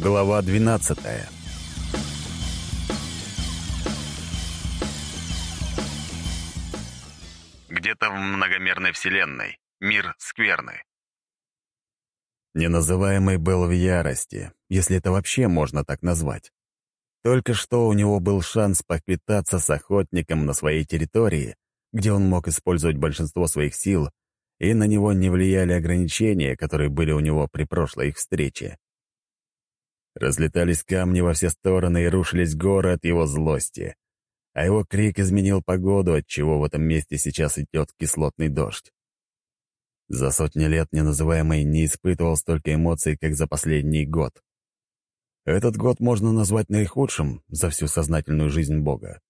Глава 12 Где-то в многомерной вселенной. Мир скверный. Неназываемый был в ярости, если это вообще можно так назвать. Только что у него был шанс поквитаться с охотником на своей территории, где он мог использовать большинство своих сил, и на него не влияли ограничения, которые были у него при прошлой их встрече. Разлетались камни во все стороны и рушились горы от его злости. А его крик изменил погоду, отчего в этом месте сейчас идет кислотный дождь. За сотни лет неназываемый не испытывал столько эмоций, как за последний год. Этот год можно назвать наихудшим за всю сознательную жизнь Бога.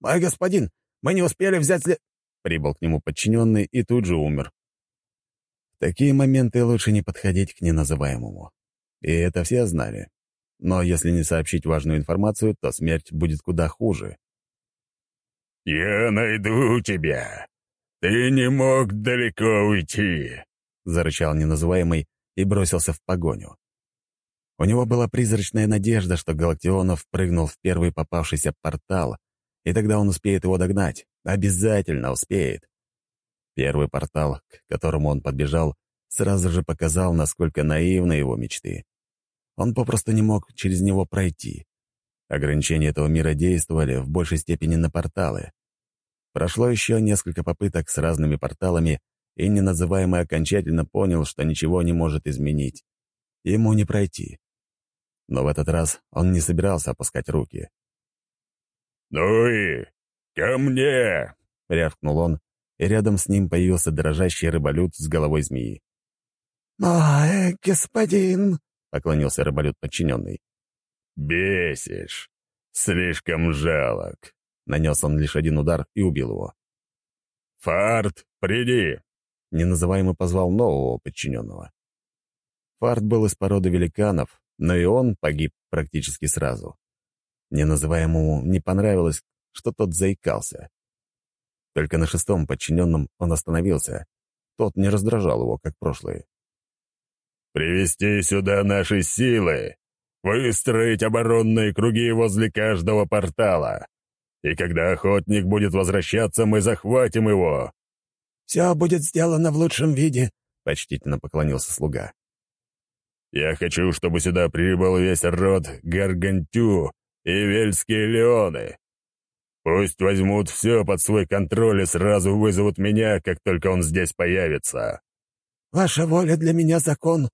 «Мой господин, мы не успели взять след...» Прибыл к нему подчиненный и тут же умер. В такие моменты лучше не подходить к неназываемому. И это все знали. Но если не сообщить важную информацию, то смерть будет куда хуже. «Я найду тебя. Ты не мог далеко уйти», — зарычал неназываемый и бросился в погоню. У него была призрачная надежда, что Галактионов прыгнул в первый попавшийся портал, и тогда он успеет его догнать. Обязательно успеет. Первый портал, к которому он подбежал, сразу же показал, насколько наивны его мечты. Он попросту не мог через него пройти. Ограничения этого мира действовали в большей степени на порталы. Прошло еще несколько попыток с разными порталами, и неназываемый окончательно понял, что ничего не может изменить. Ему не пройти. Но в этот раз он не собирался опускать руки. «Ну и ко мне!» — рявкнул он, и рядом с ним появился дрожащий рыболюд с головой змеи. «Мой господин!» — поклонился рыболюд подчиненный. «Бесишь! Слишком жалок!» Нанес он лишь один удар и убил его. «Фарт, приди!» Неназываемый позвал нового подчиненного. Фарт был из породы великанов, но и он погиб практически сразу. Неназываемому не понравилось, что тот заикался. Только на шестом подчиненном он остановился. Тот не раздражал его, как прошлые привести сюда наши силы, выстроить оборонные круги возле каждого портала. И когда охотник будет возвращаться, мы захватим его». «Все будет сделано в лучшем виде», — почтительно поклонился слуга. «Я хочу, чтобы сюда прибыл весь род Гаргантю и Вельские Леоны. Пусть возьмут все под свой контроль и сразу вызовут меня, как только он здесь появится». «Ваша воля для меня закон»,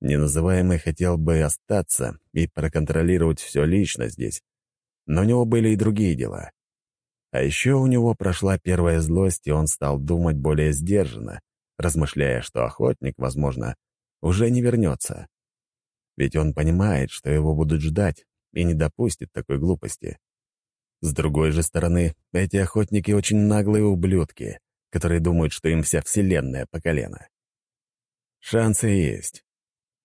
Неназываемый хотел бы остаться и проконтролировать все лично здесь, но у него были и другие дела. А еще у него прошла первая злость, и он стал думать более сдержанно, размышляя, что охотник, возможно, уже не вернется. Ведь он понимает, что его будут ждать, и не допустит такой глупости. С другой же стороны, эти охотники очень наглые ублюдки, которые думают, что им вся вселенная по колено. Шансы есть.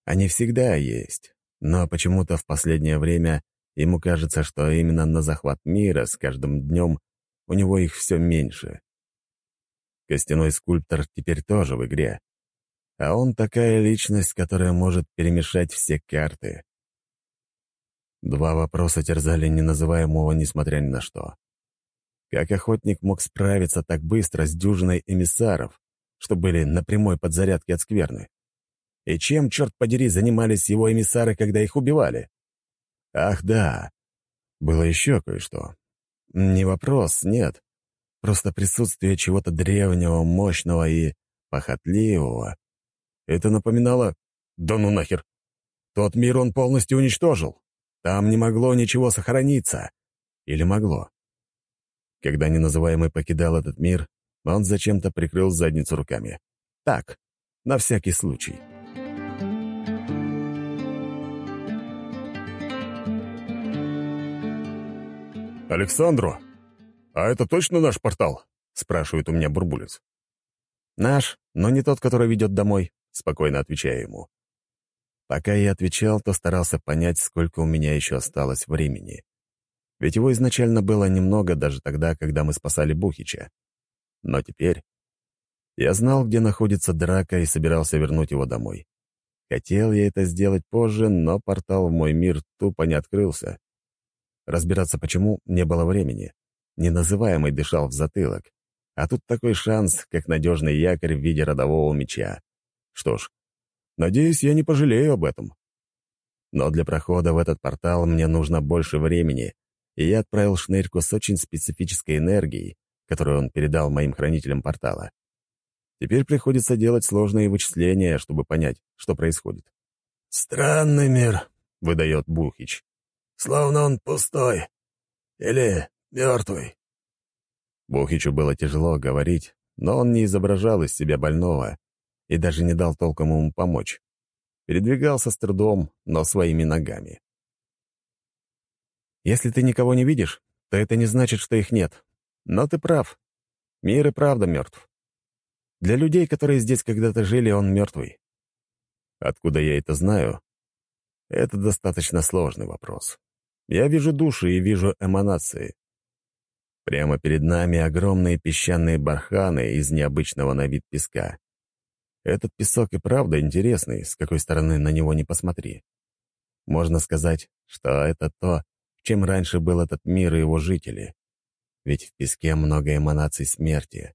Они всегда есть, но почему-то в последнее время ему кажется, что именно на захват мира с каждым днем у него их все меньше. Костяной скульптор теперь тоже в игре, а он такая личность, которая может перемешать все карты. Два вопроса терзали неназываемого, несмотря ни на что. Как охотник мог справиться так быстро с дюжиной эмиссаров, что были на прямой подзарядке от скверны? И чем, черт подери, занимались его эмиссары, когда их убивали? Ах, да. Было еще кое-что. Не вопрос, нет. Просто присутствие чего-то древнего, мощного и похотливого. Это напоминало... Да ну нахер! Тот мир он полностью уничтожил. Там не могло ничего сохраниться. Или могло? Когда неназываемый покидал этот мир, он зачем-то прикрыл задницу руками. Так, на всякий случай. «Александру, а это точно наш портал?» — спрашивает у меня Бурбулец. «Наш, но не тот, который ведет домой», — спокойно отвечаю ему. Пока я отвечал, то старался понять, сколько у меня еще осталось времени. Ведь его изначально было немного даже тогда, когда мы спасали Бухича. Но теперь я знал, где находится драка, и собирался вернуть его домой. Хотел я это сделать позже, но портал в мой мир тупо не открылся. Разбираться почему не было времени. Неназываемый дышал в затылок. А тут такой шанс, как надежный якорь в виде родового меча. Что ж, надеюсь, я не пожалею об этом. Но для прохода в этот портал мне нужно больше времени, и я отправил шнырьку с очень специфической энергией, которую он передал моим хранителям портала. Теперь приходится делать сложные вычисления, чтобы понять, что происходит. «Странный мир», — выдает Бухич. «Словно он пустой. Или мертвый». Бухичу было тяжело говорить, но он не изображал из себя больного и даже не дал толком ему помочь. Передвигался с трудом, но своими ногами. «Если ты никого не видишь, то это не значит, что их нет. Но ты прав. Мир и правда мертв. Для людей, которые здесь когда-то жили, он мертвый. Откуда я это знаю? Это достаточно сложный вопрос. Я вижу души и вижу эманации. Прямо перед нами огромные песчаные барханы из необычного на вид песка. Этот песок и правда интересный, с какой стороны на него не посмотри. Можно сказать, что это то, чем раньше был этот мир и его жители. Ведь в песке много эманаций смерти.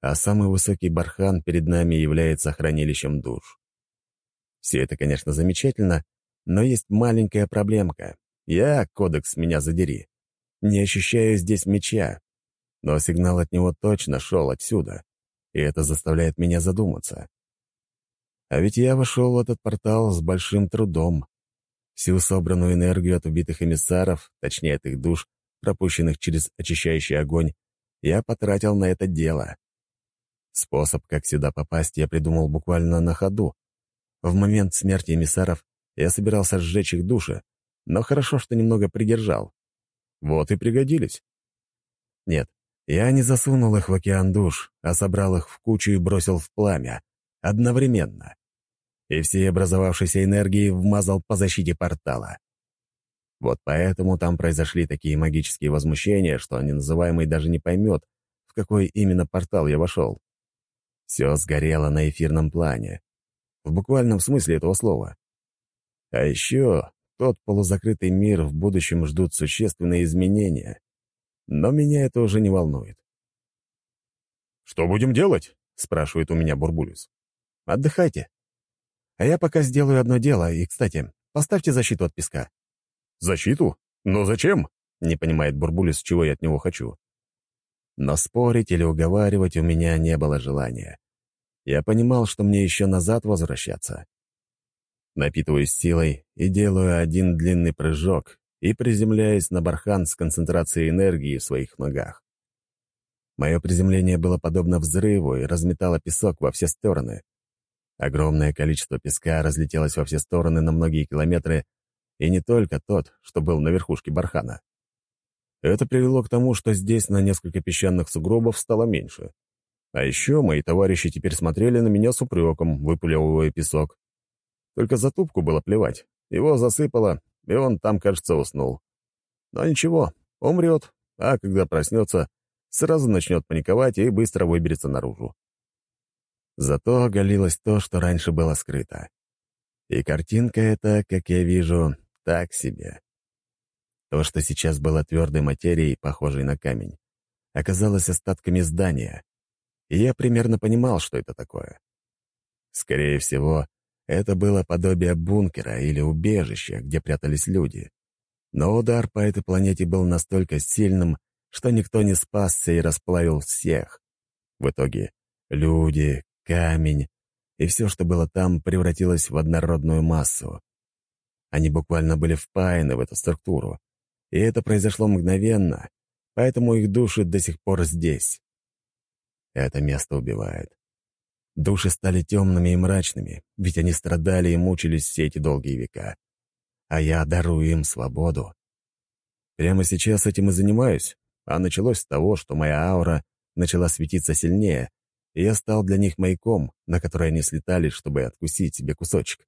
А самый высокий бархан перед нами является хранилищем душ. Все это, конечно, замечательно, но есть маленькая проблемка. Я, кодекс, меня задери. Не ощущаю здесь меча, но сигнал от него точно шел отсюда, и это заставляет меня задуматься. А ведь я вошел в этот портал с большим трудом. Всю собранную энергию от убитых эмиссаров, точнее от их душ, пропущенных через очищающий огонь, я потратил на это дело. Способ, как сюда попасть, я придумал буквально на ходу. В момент смерти эмиссаров я собирался сжечь их души, но хорошо, что немного придержал. Вот и пригодились. Нет, я не засунул их в океан душ, а собрал их в кучу и бросил в пламя. Одновременно и всей образовавшейся энергией вмазал по защите портала. Вот поэтому там произошли такие магические возмущения, что неназываемый даже не поймет, в какой именно портал я вошел. Все сгорело на эфирном плане. В буквальном смысле этого слова. А еще тот полузакрытый мир в будущем ждут существенные изменения. Но меня это уже не волнует. «Что будем делать?» — спрашивает у меня Бурбулюс. «Отдыхайте. А я пока сделаю одно дело, и, кстати, поставьте защиту от песка». «Защиту? Но зачем?» — не понимает Бурбулис, чего я от него хочу. Но спорить или уговаривать у меня не было желания. Я понимал, что мне еще назад возвращаться. Напитываюсь силой и делаю один длинный прыжок и приземляюсь на бархан с концентрацией энергии в своих ногах. Мое приземление было подобно взрыву и разметало песок во все стороны. Огромное количество песка разлетелось во все стороны на многие километры, и не только тот, что был на верхушке бархана. Это привело к тому, что здесь на несколько песчаных сугробов стало меньше. А еще мои товарищи теперь смотрели на меня с упреком, выплевывая песок. Только за тупку было плевать. Его засыпало, и он там, кажется, уснул. Но ничего, умрет, а когда проснется, сразу начнет паниковать и быстро выберется наружу. Зато оголилось то, что раньше было скрыто. И картинка эта, как я вижу, так себе. То, что сейчас было твердой материей, похожей на камень, оказалось остатками здания. И я примерно понимал, что это такое. Скорее всего, это было подобие бункера или убежища, где прятались люди. Но удар по этой планете был настолько сильным, что никто не спасся и расплавил всех. В итоге люди, камень, и все, что было там, превратилось в однородную массу. Они буквально были впаяны в эту структуру, и это произошло мгновенно, поэтому их души до сих пор здесь. Это место убивает. Души стали темными и мрачными, ведь они страдали и мучились все эти долгие века. А я дарую им свободу. Прямо сейчас этим и занимаюсь, а началось с того, что моя аура начала светиться сильнее, и я стал для них маяком, на который они слетали, чтобы откусить себе кусочек.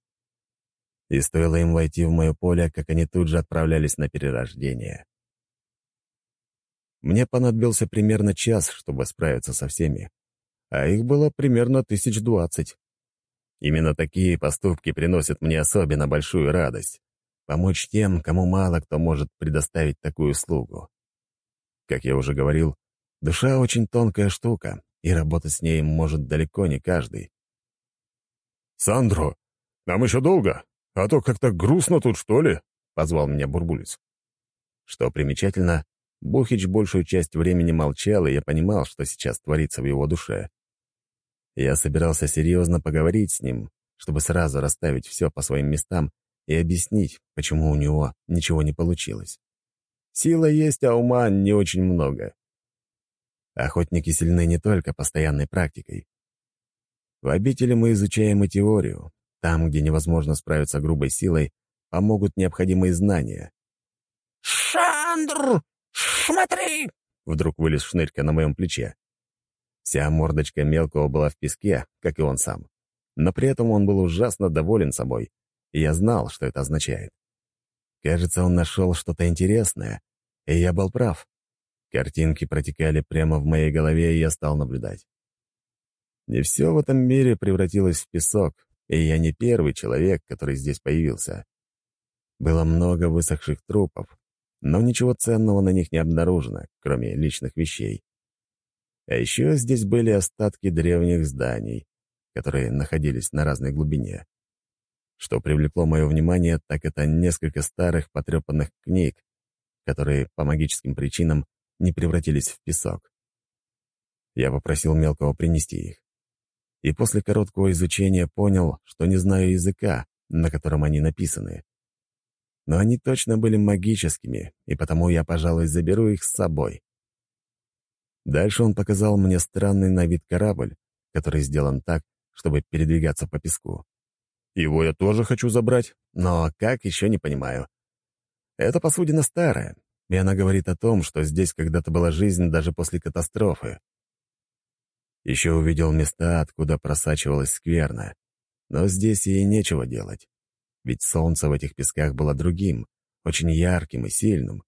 И стоило им войти в мое поле, как они тут же отправлялись на перерождение. Мне понадобился примерно час, чтобы справиться со всеми, а их было примерно тысяч двадцать. Именно такие поступки приносят мне особенно большую радость. Помочь тем, кому мало кто может предоставить такую услугу. Как я уже говорил, душа очень тонкая штука, и работать с ней может далеко не каждый. «Сандро, нам еще долго, а то как-то грустно тут, что ли?» — позвал меня Бурбулис. Что примечательно, Бухич большую часть времени молчал, и я понимал, что сейчас творится в его душе. Я собирался серьезно поговорить с ним, чтобы сразу расставить все по своим местам и объяснить, почему у него ничего не получилось. Сила есть, а ума не очень много. Охотники сильны не только постоянной практикой. В обители мы изучаем и теорию. Там, где невозможно справиться грубой силой, помогут необходимые знания. «Шандр, смотри!» — вдруг вылез шнырька на моем плече. Вся мордочка мелкого была в песке, как и он сам. Но при этом он был ужасно доволен собой, и я знал, что это означает. Кажется, он нашел что-то интересное, и я был прав. Картинки протекали прямо в моей голове, и я стал наблюдать. Не все в этом мире превратилось в песок, и я не первый человек, который здесь появился. Было много высохших трупов, но ничего ценного на них не обнаружено, кроме личных вещей. А еще здесь были остатки древних зданий, которые находились на разной глубине. Что привлекло мое внимание, так это несколько старых потрепанных книг, которые по магическим причинам не превратились в песок. Я попросил мелкого принести их. И после короткого изучения понял, что не знаю языка, на котором они написаны. Но они точно были магическими, и потому я, пожалуй, заберу их с собой. Дальше он показал мне странный на вид корабль, который сделан так, чтобы передвигаться по песку. Его я тоже хочу забрать, но как, еще не понимаю. Эта посудина старая, и она говорит о том, что здесь когда-то была жизнь даже после катастрофы. Еще увидел места, откуда просачивалась скверна, но здесь ей нечего делать. Ведь солнце в этих песках было другим, очень ярким и сильным,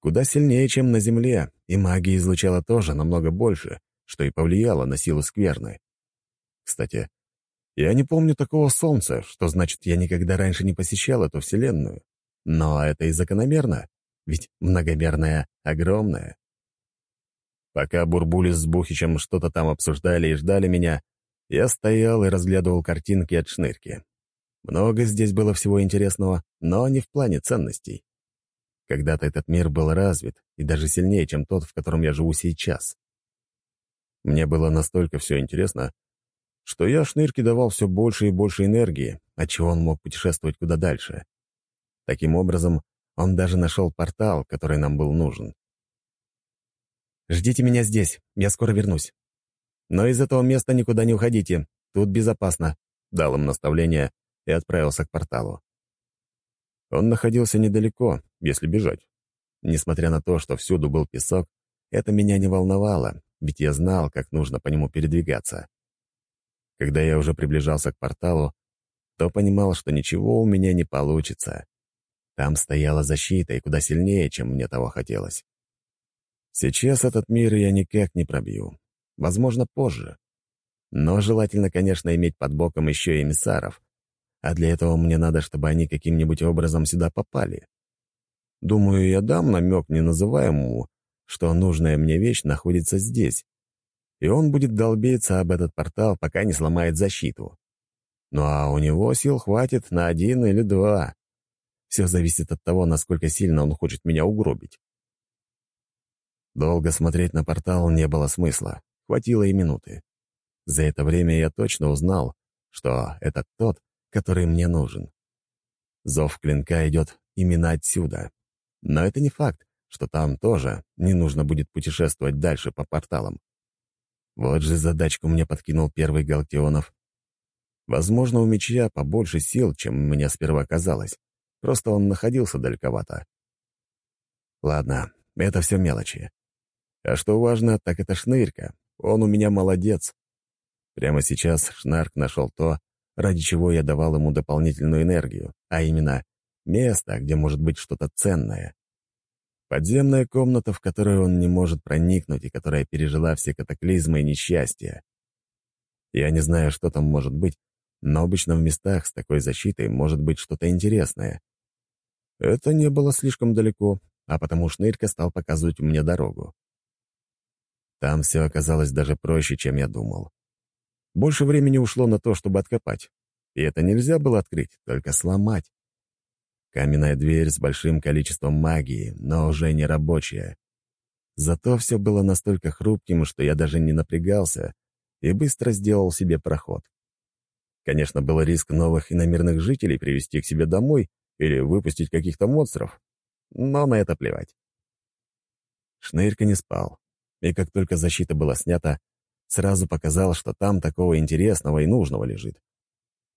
Куда сильнее, чем на Земле, и магия излучала тоже намного больше, что и повлияло на силу скверны. Кстати, я не помню такого солнца, что значит, я никогда раньше не посещал эту Вселенную. Но это и закономерно, ведь многомерная огромная. Пока Бурбулис с Бухичем что-то там обсуждали и ждали меня, я стоял и разглядывал картинки от шнырки. Много здесь было всего интересного, но не в плане ценностей. Когда-то этот мир был развит и даже сильнее, чем тот, в котором я живу сейчас. Мне было настолько все интересно, что я шнырке давал все больше и больше энергии, отчего он мог путешествовать куда дальше. Таким образом, он даже нашел портал, который нам был нужен. «Ждите меня здесь, я скоро вернусь. Но из этого места никуда не уходите, тут безопасно», — дал им наставление и отправился к порталу. Он находился недалеко, если бежать. Несмотря на то, что всюду был песок, это меня не волновало, ведь я знал, как нужно по нему передвигаться. Когда я уже приближался к порталу, то понимал, что ничего у меня не получится. Там стояла защита и куда сильнее, чем мне того хотелось. Сейчас этот мир я никак не пробью. Возможно, позже. Но желательно, конечно, иметь под боком еще эмиссаров, а для этого мне надо, чтобы они каким-нибудь образом сюда попали. Думаю, я дам намек неназываемому, что нужная мне вещь находится здесь, и он будет долбиться об этот портал, пока не сломает защиту. Ну а у него сил хватит на один или два. Все зависит от того, насколько сильно он хочет меня угробить. Долго смотреть на портал не было смысла, хватило и минуты. За это время я точно узнал, что это тот, который мне нужен. Зов клинка идет именно отсюда. Но это не факт, что там тоже не нужно будет путешествовать дальше по порталам. Вот же задачку мне подкинул первый Галактионов. Возможно, у меча побольше сил, чем мне сперва казалось. Просто он находился далековато. Ладно, это все мелочи. А что важно, так это шнырька. Он у меня молодец. Прямо сейчас Шнарк нашел то, ради чего я давал ему дополнительную энергию, а именно место, где может быть что-то ценное. Подземная комната, в которую он не может проникнуть и которая пережила все катаклизмы и несчастья. Я не знаю, что там может быть, но обычно в местах с такой защитой может быть что-то интересное. Это не было слишком далеко, а потому Шнырька стал показывать мне дорогу. Там все оказалось даже проще, чем я думал. Больше времени ушло на то, чтобы откопать. И это нельзя было открыть, только сломать. Каменная дверь с большим количеством магии, но уже не рабочая. Зато все было настолько хрупким, что я даже не напрягался и быстро сделал себе проход. Конечно, был риск новых иномирных жителей привести к себе домой или выпустить каких-то монстров, но на это плевать. Шнырька не спал, и как только защита была снята, сразу показал, что там такого интересного и нужного лежит.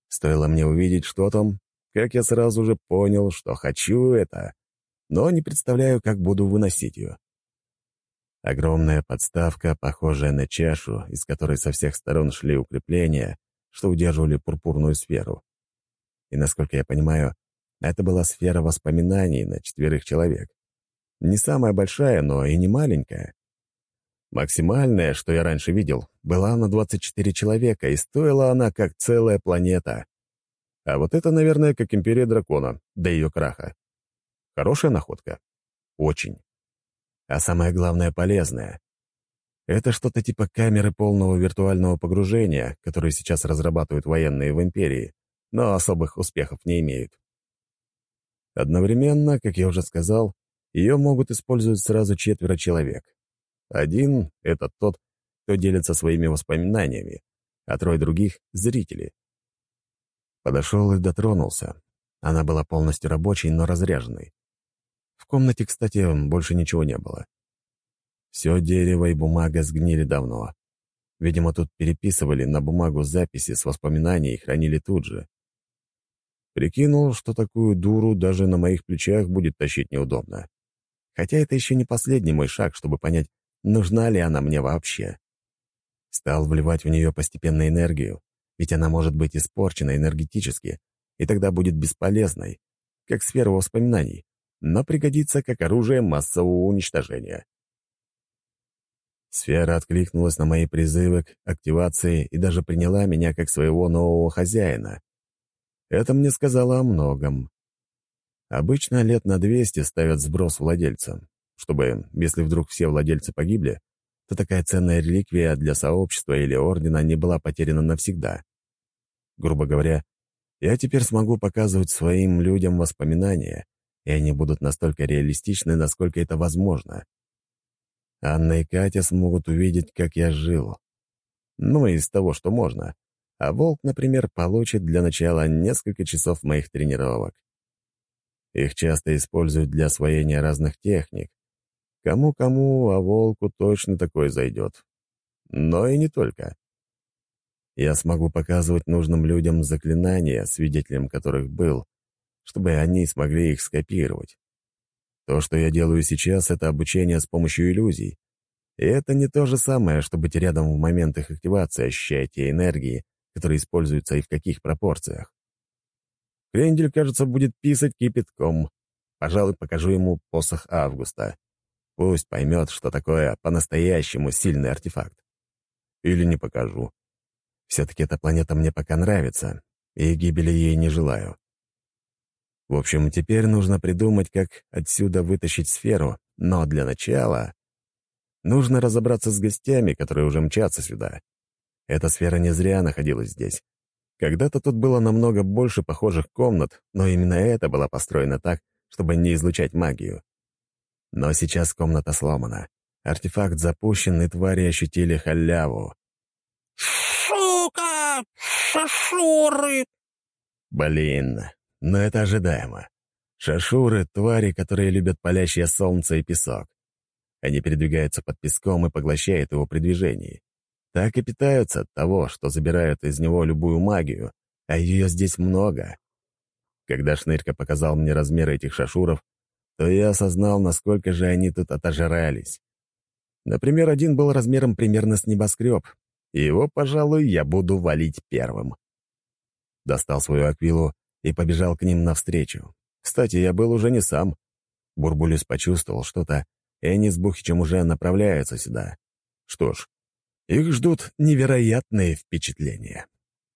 Стоило мне увидеть, что там, как я сразу же понял, что хочу это, но не представляю, как буду выносить ее. Огромная подставка, похожая на чашу, из которой со всех сторон шли укрепления, что удерживали пурпурную сферу. И, насколько я понимаю, это была сфера воспоминаний на четверых человек. Не самая большая, но и не маленькая. Максимальная, что я раньше видел, была на 24 человека, и стоила она как целая планета. А вот это, наверное, как империя дракона, до ее краха. Хорошая находка? Очень. А самое главное, полезная. Это что-то типа камеры полного виртуального погружения, которые сейчас разрабатывают военные в империи, но особых успехов не имеют. Одновременно, как я уже сказал, ее могут использовать сразу четверо человек. Один — это тот, кто делится своими воспоминаниями, а трое других — зрители. Подошел и дотронулся. Она была полностью рабочей, но разряженной. В комнате, кстати, больше ничего не было. Все дерево и бумага сгнили давно. Видимо, тут переписывали на бумагу записи с воспоминаний и хранили тут же. Прикинул, что такую дуру даже на моих плечах будет тащить неудобно. Хотя это еще не последний мой шаг, чтобы понять, нужна ли она мне вообще. Стал вливать в нее постепенно энергию, ведь она может быть испорчена энергетически, и тогда будет бесполезной, как сфера воспоминаний, но пригодится как оружие массового уничтожения. Сфера откликнулась на мои призывы к активации и даже приняла меня как своего нового хозяина. Это мне сказала о многом. Обычно лет на 200 ставят сброс владельцам, чтобы, если вдруг все владельцы погибли, то такая ценная реликвия для сообщества или ордена не была потеряна навсегда. Грубо говоря, я теперь смогу показывать своим людям воспоминания, и они будут настолько реалистичны, насколько это возможно. Анна и Катя смогут увидеть, как я жил. Ну, из того, что можно. А Волк, например, получит для начала несколько часов моих тренировок. Их часто используют для освоения разных техник. Кому-кому, а Волку точно такое зайдет. Но и не только. Я смогу показывать нужным людям заклинания, свидетелем которых был, чтобы они смогли их скопировать. То, что я делаю сейчас, это обучение с помощью иллюзий. И это не то же самое, что быть рядом в момент их активации, ощущая те энергии, которые используются и в каких пропорциях. Крендель, кажется, будет писать кипятком. Пожалуй, покажу ему посох Августа. Пусть поймет, что такое по-настоящему сильный артефакт. Или не покажу. Все-таки эта планета мне пока нравится, и гибели ей не желаю. В общем, теперь нужно придумать, как отсюда вытащить сферу, но для начала нужно разобраться с гостями, которые уже мчатся сюда. Эта сфера не зря находилась здесь. Когда-то тут было намного больше похожих комнат, но именно эта была построена так, чтобы не излучать магию. Но сейчас комната сломана. Артефакт запущен, и твари ощутили халяву. «Шука! Шашуры!» Блин, но это ожидаемо. Шашуры — твари, которые любят палящее солнце и песок. Они передвигаются под песком и поглощают его при движении. Так и питаются от того, что забирают из него любую магию, а ее здесь много. Когда Шнырька показал мне размеры этих шашуров, то я осознал, насколько же они тут отожрались. Например, один был размером примерно с небоскреб, и его, пожалуй, я буду валить первым. Достал свою аквилу и побежал к ним навстречу. Кстати, я был уже не сам. Бурбулис почувствовал что-то, и они с Бухичем уже направляются сюда. Что ж, их ждут невероятные впечатления.